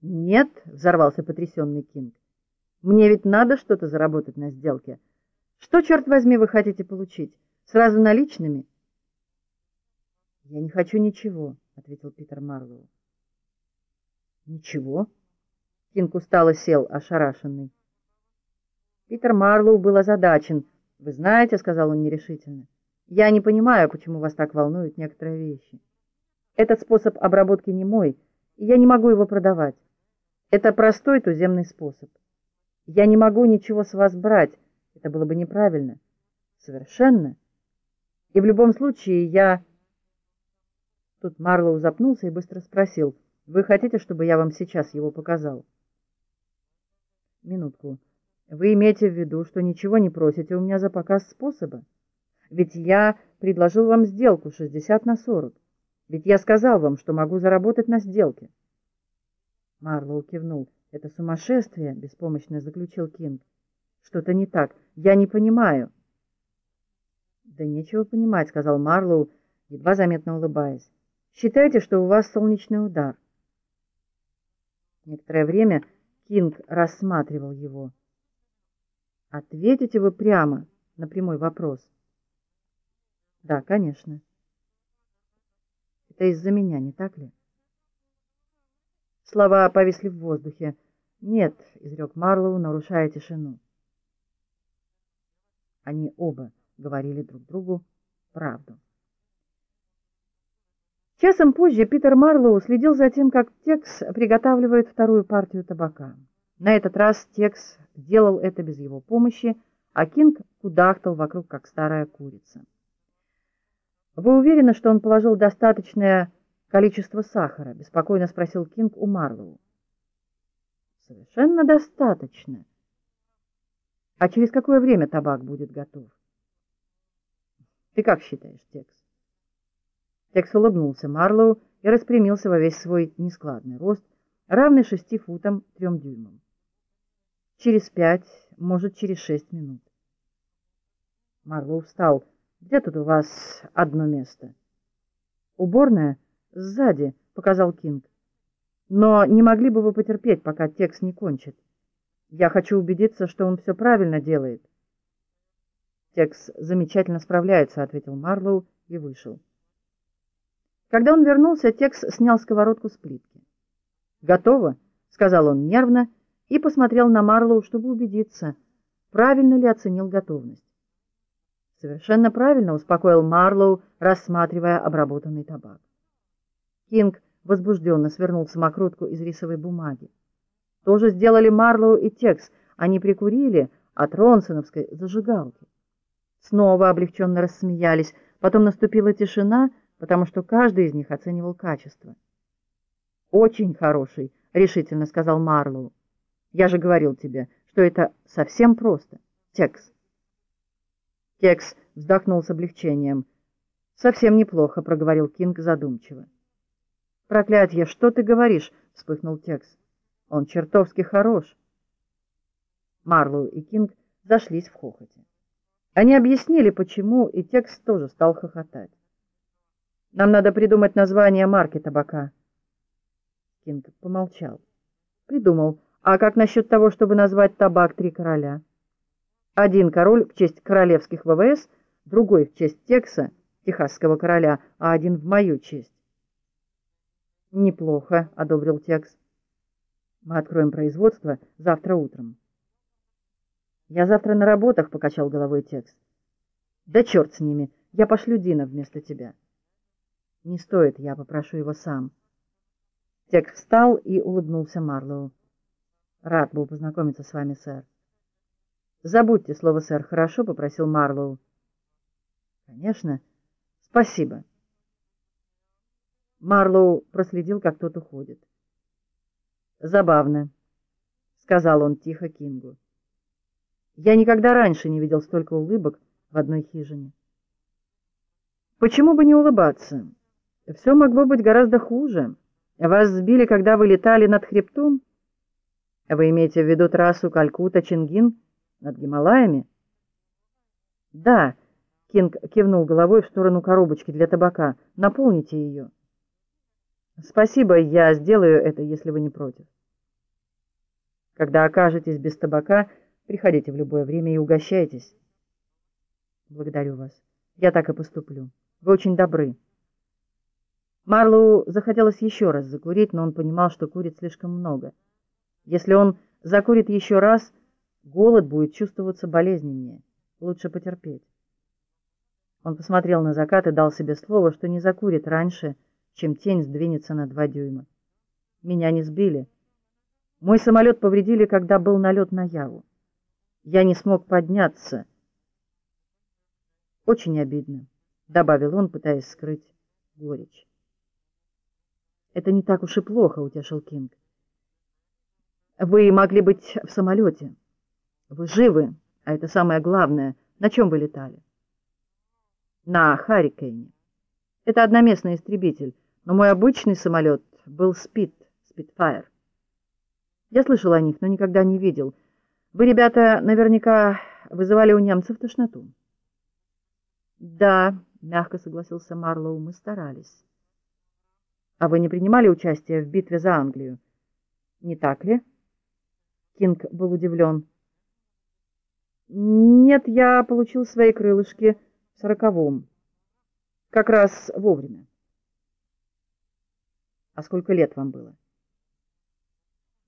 Нет, взорвался потрясенный Кинг. Мне ведь надо что-то заработать на сделке. Что, черт возьми, вы хотите получить? Сразу наличными? Я не хочу ничего, ответил Питер Марлоу. Ничего? Кинг устало сел, ошарашенный. Питер Марлоу был озадачен. Вы знаете, сказал он нерешительно. Я не понимаю, почему вас так волнуют некоторые вещи. Этот способ обработки не мой, и я не могу его продавать. Это простой туземный способ. Я не могу ничего с вас брать, это было бы неправильно. Совершенно. И в любом случае я... Тут Марлоу запнулся и быстро спросил, «Вы хотите, чтобы я вам сейчас его показал?» «Минутку. Вы имеете в виду, что ничего не просите у меня за показ способа? Ведь я предложил вам сделку 60 на 40. Ведь я сказал вам, что могу заработать на сделке». Марлоу кивнул. «Это сумасшествие», — беспомощно заключил Кинг. «Что-то не так. Я не понимаю». «Да нечего понимать», — сказал Марлоу, едва заметно улыбаясь. «Считайте, что у вас солнечный удар». Некоторое время Кинг рассматривал его. «Ответите вы прямо на прямой вопрос?» «Да, конечно». «Это из-за меня, не так ли?» Слова повисли в воздухе. «Нет», — изрек Марлоу, нарушая тишину. Они оба говорили друг другу правду. Часом позже Питер Марлоу следил за тем, как Текс приготавливает вторую партию табака. На этот раз Текс делал это без его помощи, а Кинг кудахтал вокруг, как старая курица. «Вы уверены, что он положил достаточное количество сахара?» — беспокойно спросил Кинг у Марлоу. «Совершенно достаточно. А через какое время табак будет готов?» «Ты как считаешь, Текс?» Текс улыбнулся Марлоу и распрямился во весь свой нескладный рост, равный шести футам трем дюймам. «Через пять, может, через шесть минут». Марлоу встал. «Где тут у вас одно место?» «Уборная?» «Сзади», — показал Кинг. «Но не могли бы вы потерпеть, пока текст не кончит? Я хочу убедиться, что он все правильно делает». «Текс замечательно справляется», — ответил Марлоу и вышел. Когда он вернулся, Текс снял сковородку с плитки. «Готово», — сказал он нервно и посмотрел на Марлоу, чтобы убедиться, правильно ли оценил готовность. «Совершенно правильно», — успокоил Марлоу, рассматривая обработанный табак. Кинг возбужденно свернул самокрутку из рисовой бумаги. То же сделали Марлоу и Текс. Они прикурили от ронсоновской зажигалки. Снова облегченно рассмеялись. Потом наступила тишина, потому что каждый из них оценивал качество. «Очень хороший», — решительно сказал Марлоу. «Я же говорил тебе, что это совсем просто. Текс». Текс вздохнул с облегчением. «Совсем неплохо», — проговорил Кинг задумчиво. «Проклятье, что ты говоришь?» — вспыхнул Текс. «Он чертовски хорош». Марлоу и Кинг зашлись в хохоте. Они объяснили, почему, и Текс тоже стал хохотать. «Нам надо придумать название марки табака». Кинг помолчал. «Придумал. А как насчет того, чтобы назвать табак «Три короля»?» Один король в честь королевских ВВС, другой в честь Текса, техасского короля, а один в мою честь. Неплохо, одобрил Текс. Мы откроем производство завтра утром. Я завтра на работах, покачал головой Текс. Да черт с ними, я пошлю Дина вместо тебя. Не стоит, я попрошу его сам. Текс встал и улыбнулся Марлоу. Рад был познакомиться с вами, сэр. Забудьте слово «сэр», хорошо, попросил Марлоу. Конечно. Спасибо. Марлоу проследил, как тот уходит. «Забавно», — сказал он тихо Кингу. «Я никогда раньше не видел столько улыбок в одной хижине». «Почему бы не улыбаться? Все могло быть гораздо хуже. Вас сбили, когда вы летали над хребтом? Вы имеете в виду трассу Калькута-Чингин над Гималаями?» «Да», — Кинг кивнул головой в сторону коробочки для табака. «Наполните ее». Спасибо, я сделаю это, если вы не против. Когда окажетесь без табака, приходите в любое время и угощайтесь. Благодарю вас. Я так и поступлю. Вы очень добры. Марлоу захотелось еще раз закурить, но он понимал, что курит слишком много. Если он закурит еще раз, голод будет чувствоваться болезненнее. Лучше потерпеть. Он посмотрел на закат и дал себе слово, что не закурит раньше, чем тень сдвинется на два дюйма. Меня не сбили. Мой самолет повредили, когда был налет на Яву. Я не смог подняться. Очень обидно, — добавил он, пытаясь скрыть горечь. Это не так уж и плохо, — утешил Кинг. Вы могли быть в самолете. Вы живы, а это самое главное. На чем вы летали? На Харрикейне. Это одноместный истребитель, но мой обычный самолет был Спит, Спитфайр. Я слышал о них, но никогда не видел. Вы, ребята, наверняка вызывали у немцев тошноту. Да, мягко согласился Марлоу, мы старались. А вы не принимали участие в битве за Англию? Не так ли? Кинг был удивлен. Нет, я получил свои крылышки в сороковом. Как раз вовремя. А сколько лет вам было?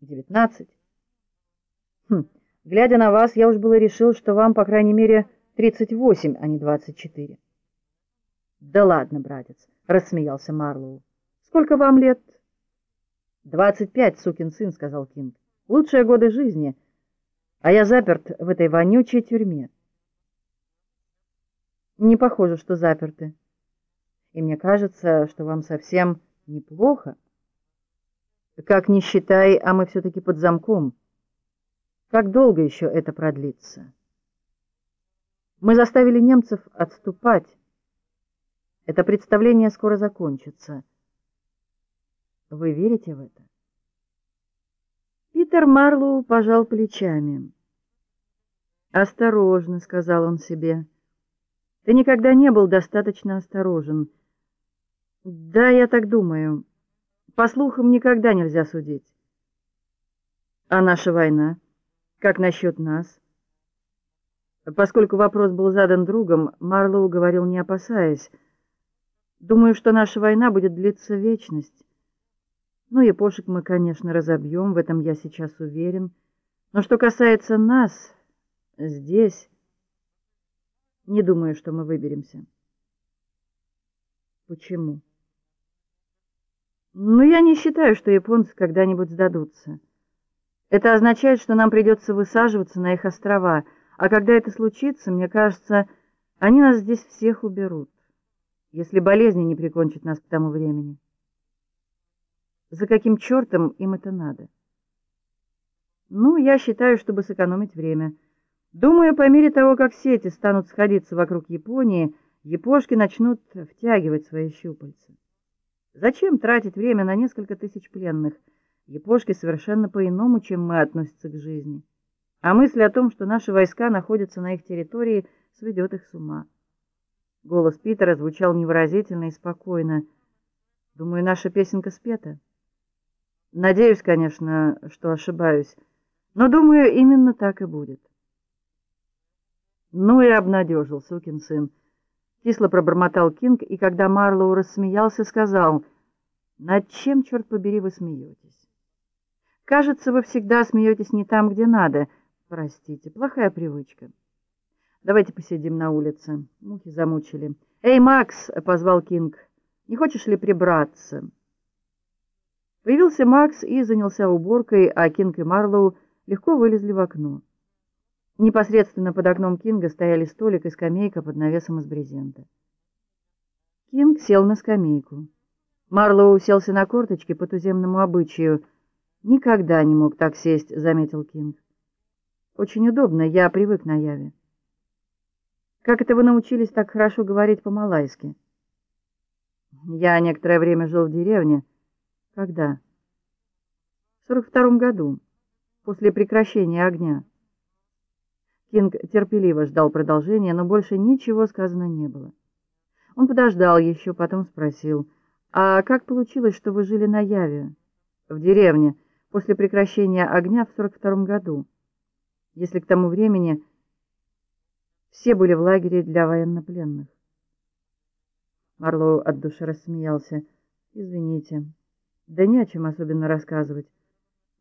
Девятнадцать. Хм, глядя на вас, я уж было решил, что вам, по крайней мере, тридцать восемь, а не двадцать четыре. Да ладно, братец, рассмеялся Марлоу. Сколько вам лет? Двадцать пять, сукин сын, сказал Кинг. Лучшие годы жизни, а я заперт в этой вонючей тюрьме. Не похоже, что заперты. И мне кажется, что вам совсем неплохо. Как ни считай, а мы все-таки под замком. Как долго еще это продлится? Мы заставили немцев отступать. Это представление скоро закончится. Вы верите в это? Питер Марлоу пожал плечами. «Осторожно», — сказал он себе. «Ты никогда не был достаточно осторожен». «Да, я так думаю. По слухам, никогда нельзя судить». «А наша война? Как насчет нас?» Поскольку вопрос был задан другом, Марлоу говорил, не опасаясь. «Думаю, что наша война будет длиться вечность». Ну, япошек мы, конечно, разобьем, в этом я сейчас уверен. Но что касается нас, здесь, не думаю, что мы выберемся. Почему? Ну, я не считаю, что японцы когда-нибудь сдадутся. Это означает, что нам придется высаживаться на их острова, а когда это случится, мне кажется, они нас здесь всех уберут, если болезни не прикончат нас к тому времени. За каким чертом им это надо? Ну, я считаю, чтобы сэкономить время. Думаю, по мере того, как сети станут сходиться вокруг Японии, япошки начнут втягивать свои щупальца. Зачем тратить время на несколько тысяч пленных? Япошки совершенно по-иному, чем мы, относятся к жизни. А мысль о том, что наши войска находятся на их территории, сведет их с ума. Голос Питера звучал невыразительно и спокойно. Думаю, наша песенка спета. Надеюсь, конечно, что ошибаюсь, но, думаю, именно так и будет. Ну и обнадежил сукин сын. Кисло пробормотал Кинг, и когда Марлоу рассмеялся, сказал, «Над чем, черт побери, вы смеетесь? Кажется, вы всегда смеетесь не там, где надо. Простите, плохая привычка. Давайте посидим на улице. Мухи замучили. «Эй, Макс!» — позвал Кинг. «Не хочешь ли прибраться?» Появился Макс и занялся уборкой, а Кинг и Марлоу легко вылезли в окно. Непосредственно под окном Кинга стояли столик и скамейка под навесом из брезента. Кинг сел на скамейку. Марлоу уселся на корточки по туземному обычаю. «Никогда не мог так сесть», — заметил Кинг. «Очень удобно, я привык на Яве». «Как это вы научились так хорошо говорить по-малайски?» «Я некоторое время жил в деревне». Когда? В сорок втором году, после прекращения огня. Кинг терпеливо ждал продолжения, но больше ничего сказано не было. Он подождал еще, потом спросил, «А как получилось, что вы жили на Яве, в деревне, после прекращения огня в 42 году, если к тому времени все были в лагере для военнопленных. Марлоу от души рассмеялся. «Извините, да не о чем особенно рассказывать.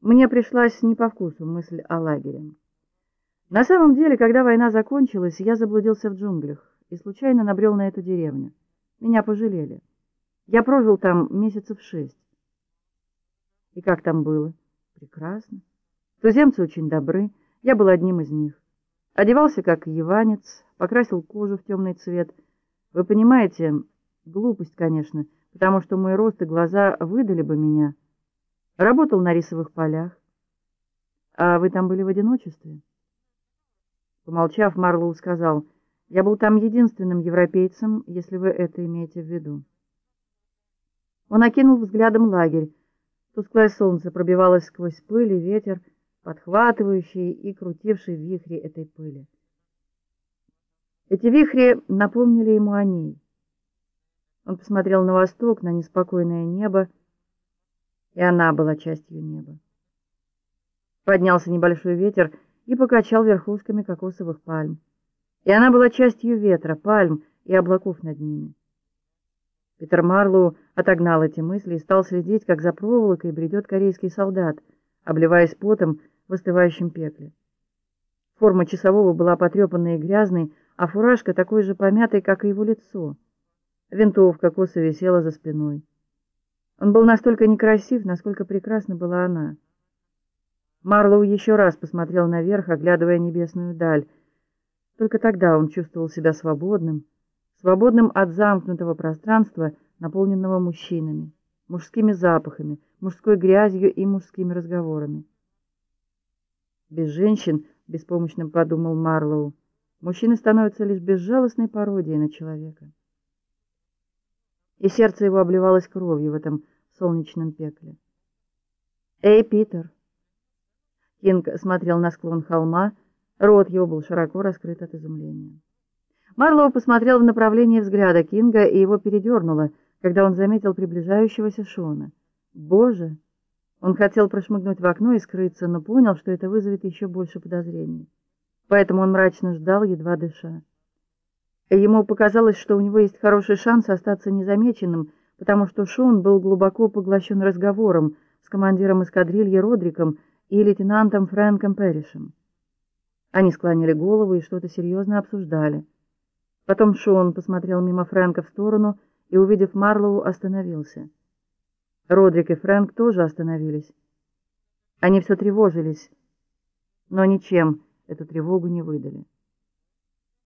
Мне пришлась не по вкусу мысль о лагере. На самом деле, когда война закончилась, я заблудился в джунглях и случайно набрел на эту деревню. Меня пожалели. Я прожил там месяцев шесть. И как там было? Прекрасно. Туземцы очень добры, я был одним из них. Одевался как яванец, покрасил кожу в темный цвет. Вы понимаете, глупость, конечно, потому что мой рост и глаза выдали бы меня. Работал на рисовых полях. А вы там были в одиночестве? Помолчав, Марлоу сказал, «Я был там единственным европейцем, если вы это имеете в виду». Он окинул взглядом лагерь. Тусклое солнце пробивалось сквозь пыль и ветер, подхватывающий и крутивший вихри этой пыли. Эти вихри напомнили ему о ней. Он посмотрел на восток, на неспокойное небо, и она была частью неба. Поднялся небольшой ветер и покачал верхушками кокосовых пальм. И она была частью ветра, пальм и облаков над ними. Питер Марлоу отогнал эти мысли и стал следить, как за проволокой бредет корейский солдат, обливаясь потом в остывающем пекле. Форма часового была потрепанной и грязной, а фуражка такой же помятой, как и его лицо. Винтовка косо висела за спиной. Он был настолько некрасив, насколько прекрасна была она. Марлоу еще раз посмотрел наверх, оглядывая небесную даль. Только тогда он чувствовал себя свободным, свободным от замкнутого пространства, наполненного мужчинами, мужскими запахами, мужской грязью и мужскими разговорами. Без женщин, беспомощно подумал Марлоу, мужчины становятся лишь безжалостной пародией на человека. И сердце его обливалось кровью в этом солнечном пекле. «Эй, Питер!» Кинг смотрел на склон холма, рот его был широко раскрыт от изумления. Марлоу посмотрел в направлении взгляда Кинга, и его передернуло, когда он заметил приближающегося Шона. «Боже!» Он хотел прошмыгнуть в окно и скрыться, но понял, что это вызовет еще больше подозрений. Поэтому он мрачно ждал, едва дыша. Ему показалось, что у него есть хороший шанс остаться незамеченным, потому что Шон был глубоко поглощен разговором с командиром эскадрильи Родриком и лейтенантом Фрэнком Перришем. Они склонили голову и что-то серьезно обсуждали. Потом Шон посмотрел мимо Фрэнка в сторону и, увидев Марлоу, остановился. Родрик и Фрэнк тоже остановились. Они все тревожились, но ничем эту тревогу не выдали.